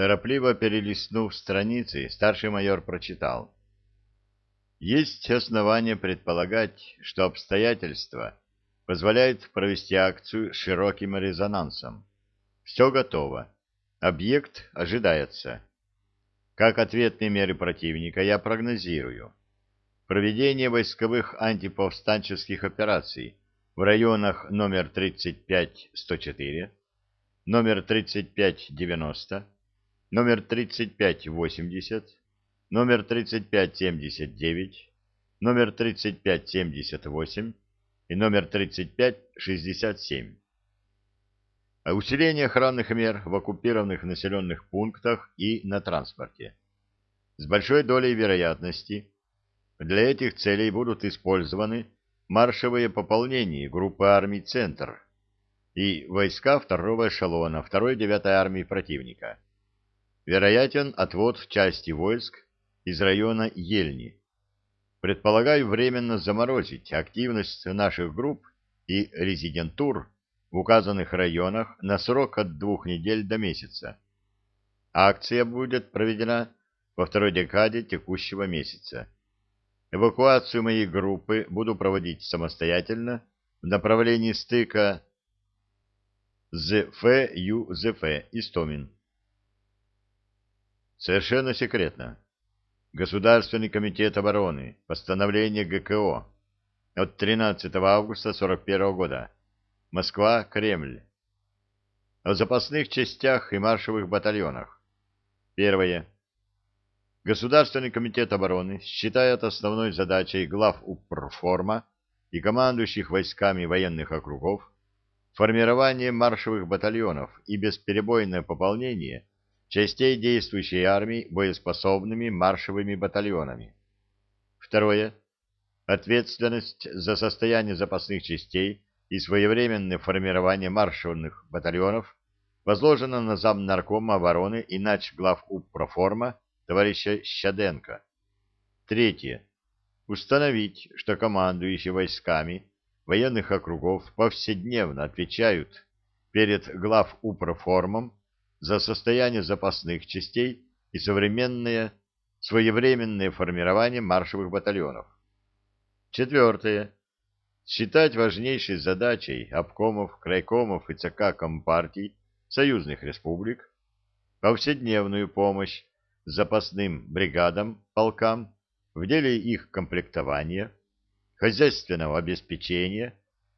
Торопливо перелистнув страницы, старший майор прочитал. Есть основания предполагать, что обстоятельства позволяют провести акцию с широким резонансом. Все готово. Объект ожидается. Как ответные меры противника я прогнозирую. Проведение войсковых антиповстанческих операций в районах номер 35-104, номер 35-90, номер 35-80, номер 35-79, номер 35-78 и номер 35-67. Усиление охранных мер в оккупированных населенных пунктах и на транспорте. С большой долей вероятности для этих целей будут использованы маршевые пополнения группы армий «Центр» и войска второго эшелона 2-й 9-й армии противника. Вероятен отвод части войск из района Ельни. Предполагаю временно заморозить активность наших групп и резидентур в указанных районах на срок от двух недель до месяца. Акция будет проведена во второй декаде текущего месяца. Эвакуацию моей группы буду проводить самостоятельно в направлении стыка ЗФ-ЮЗФ Истомин. Совершенно секретно. Государственный комитет обороны. Постановление ГКО. От 13 августа 41 года. Москва, Кремль. О запасных частях и маршевых батальонах. Первое. Государственный комитет обороны считает основной задачей глав УПРФОРМа и командующих войсками военных округов формирование маршевых батальонов и бесперебойное пополнение частей действующей армии боеспособными маршевыми батальонами. Второе. Ответственность за состояние запасных частей и своевременное формирование маршевых батальонов возложено на замнаркома обороны и начглав УПРОФОРМа товарища Щаденко. Третье. Установить, что командующие войсками военных округов повседневно отвечают перед глав УПРОФОРМом за состояние запасных частей и современное своевременное формирование маршевых батальонов. Четвертое считать важнейшей задачей обкомов, крайкомов и ЦК Компартий союзных республик повседневную помощь запасным бригадам, полкам в деле их комплектования, хозяйственного обеспечения,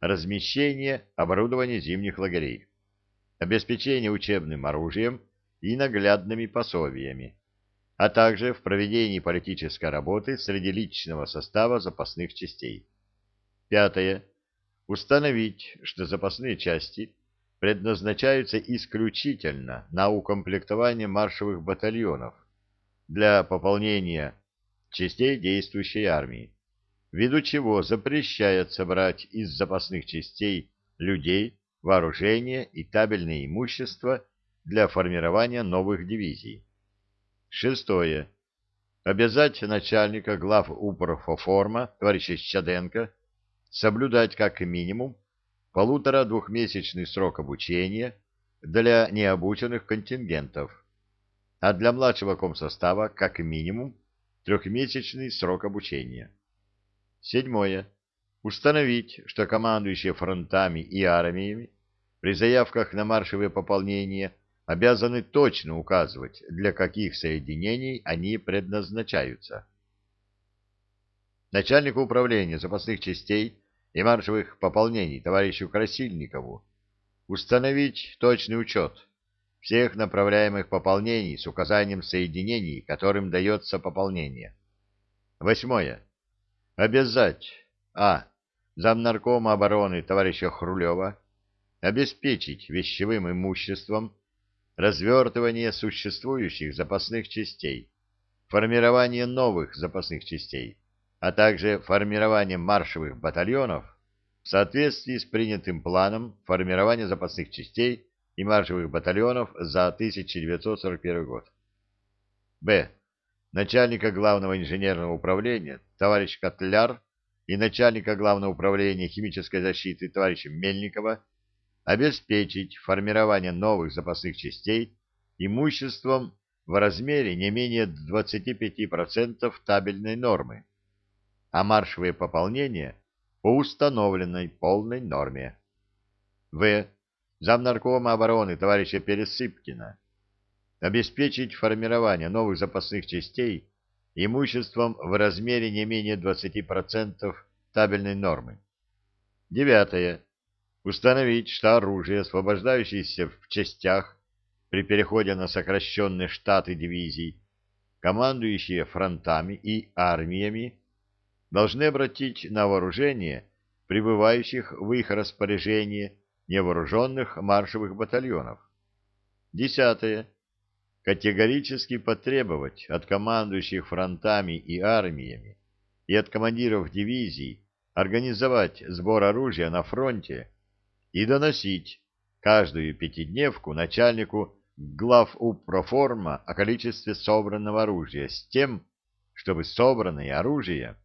размещения, оборудования зимних лагерей, обеспечения учебным оружием и наглядными пособиями, а также в проведении политической работы среди личного состава запасных частей. Пятое. Установить, что запасные части предназначаются исключительно на укомплектование маршевых батальонов для пополнения частей действующей армии, ввиду чего запрещается брать из запасных частей людей, вооружение и табельное имущество для формирования новых дивизий. Шестое. Обязать начальника глав УПРФОФОРМа товарища Щаденко соблюдать как минимум полутора-двухмесячный срок обучения для необученных контингентов, а для младшего комсостава как минимум трехмесячный срок обучения. Седьмое. Установить, что командующие фронтами и армиями при заявках на маршевые пополнения обязаны точно указывать, для каких соединений они предназначаются. Начальнику управления запасных частей и маршевых пополнений товарищу Красильникову установить точный учет всех направляемых пополнений с указанием соединений, которым дается пополнение. Восьмое. Обязать а. замнаркома обороны товарища Хрулева обеспечить вещевым имуществом развертывание существующих запасных частей, формирование новых запасных частей, а также формированием маршевых батальонов в соответствии с принятым планом формирования запасных частей и маршевых батальонов за 1941 год. Б. Начальника главного инженерного управления товарищ Котляр и начальника главного управления химической защиты товарища Мельникова обеспечить формирование новых запасных частей имуществом в размере не менее 25% табельной нормы, а маршевые пополнения по установленной полной норме. В. Замнаркома обороны товарища Пересыпкина. Обеспечить формирование новых запасных частей имуществом в размере не менее 20% табельной нормы. Девятое. Установить, что оружие, освобождающееся в частях при переходе на сокращенные штаты дивизий, командующие фронтами и армиями, должны обратить на вооружение прибывающих в их распоряжение невооруженных маршевых батальонов. Десятое. Категорически потребовать от командующих фронтами и армиями и от командиров дивизий организовать сбор оружия на фронте и доносить каждую пятидневку начальнику глав УПРОФОРМа о количестве собранного оружия с тем, чтобы собранное оружие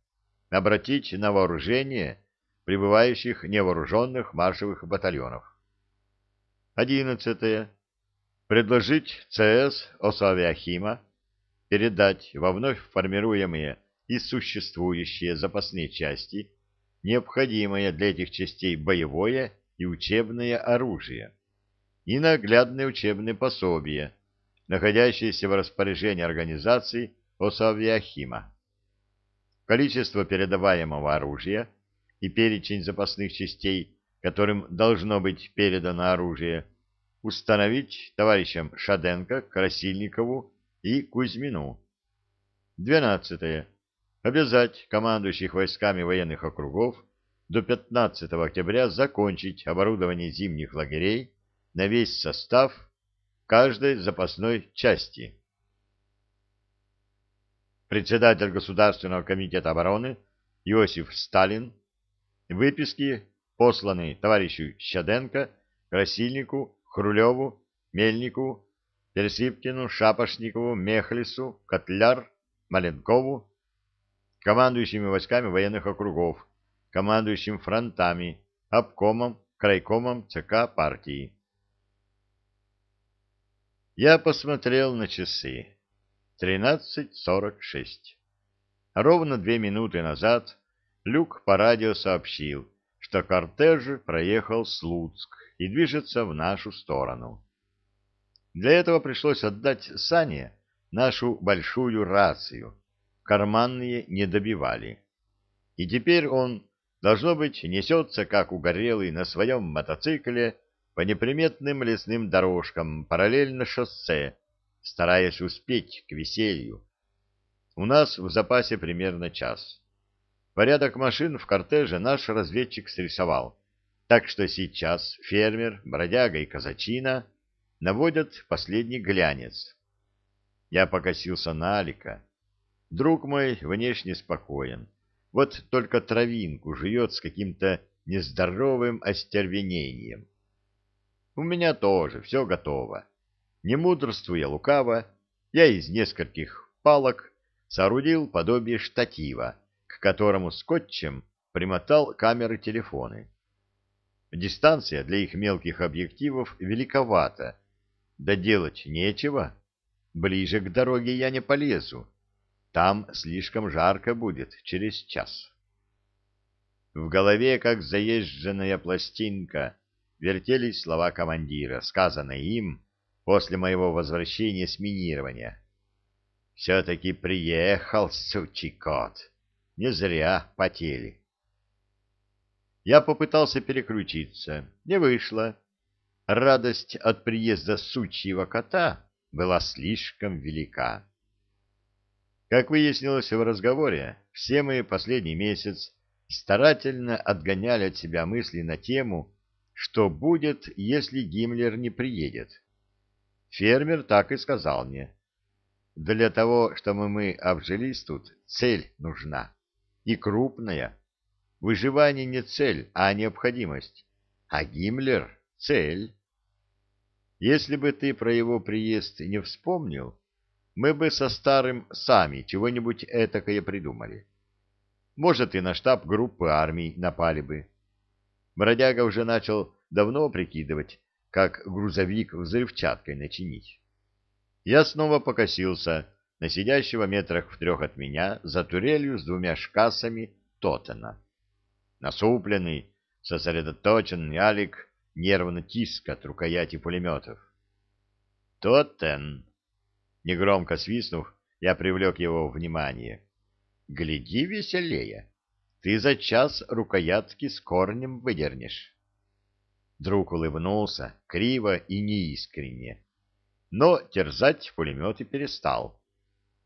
обратить на вооружение прибывающих невооруженных маршевых батальонов. 11. Предложить ЦС Осавиахима передать во вновь формируемые и существующие запасные части необходимое для этих частей боевое и учебное оружие и наглядные учебные пособия, находящиеся в распоряжении организации Осавиахима. Количество передаваемого оружия и перечень запасных частей, которым должно быть передано оружие, установить товарищам Шаденко, Красильникову и Кузьмину. 12. Обязать командующих войсками военных округов до 15 октября закончить оборудование зимних лагерей на весь состав каждой запасной части. Председатель Государственного комитета обороны Иосиф Сталин выписки, посланные товарищу Щаденко, Красильнику, Хрулеву, Мельнику, Пересыпкину, Шапошникову, Мехлису, Котляр, Маленкову, командующими войсками военных округов, командующим фронтами, обкомом, крайкомом ЦК партии. Я посмотрел на часы. 13.46. Ровно две минуты назад Люк по радио сообщил, что кортеж проехал Слуцк и движется в нашу сторону. Для этого пришлось отдать Сане нашу большую рацию. Карманные не добивали. И теперь он, должно быть, несется, как угорелый, на своем мотоцикле по неприметным лесным дорожкам параллельно шоссе, стараясь успеть к веселью. У нас в запасе примерно час. Порядок машин в кортеже наш разведчик срисовал, так что сейчас фермер, бродяга и казачина наводят последний глянец. Я покосился на Алика. Друг мой внешне спокоен, вот только травинку жует с каким-то нездоровым остервенением. У меня тоже все готово. Не мудрствуя лукаво, я из нескольких палок соорудил подобие штатива, к которому скотчем примотал камеры телефоны. Дистанция для их мелких объективов великовата, да делать нечего. Ближе к дороге я не полезу, там слишком жарко будет через час. В голове, как заезженная пластинка, вертелись слова командира, сказанные им после моего возвращения с минирования. «Все-таки приехал, сучий кот! Не зря потели!» Я попытался переключиться, не вышло. Радость от приезда сучьего кота была слишком велика. Как выяснилось в разговоре, все мы последний месяц старательно отгоняли от себя мысли на тему что будет, если Гиммлер не приедет. Фермер так и сказал мне. Для того, чтобы мы обжились тут, цель нужна. И крупная. Выживание не цель, а необходимость. А Гиммлер — цель. Если бы ты про его приезд не вспомнил, мы бы со старым сами чего-нибудь этакое придумали. Может, и на штаб группы армий напали бы. Бродяга уже начал давно прикидывать, как грузовик взрывчаткой начинить. Я снова покосился на сидящего метрах в трех от меня за турелью с двумя шкасами Тотена. Насупленный, сосредоточенный Алик нервно тиск от рукояти пулеметов. «Тотен!» Негромко свистнув, я привлек его внимание. «Гляди веселее! Ты за час рукоятки с корнем выдернешь!» Друг улыбнулся, криво и неискренне, но терзать пулемет и перестал.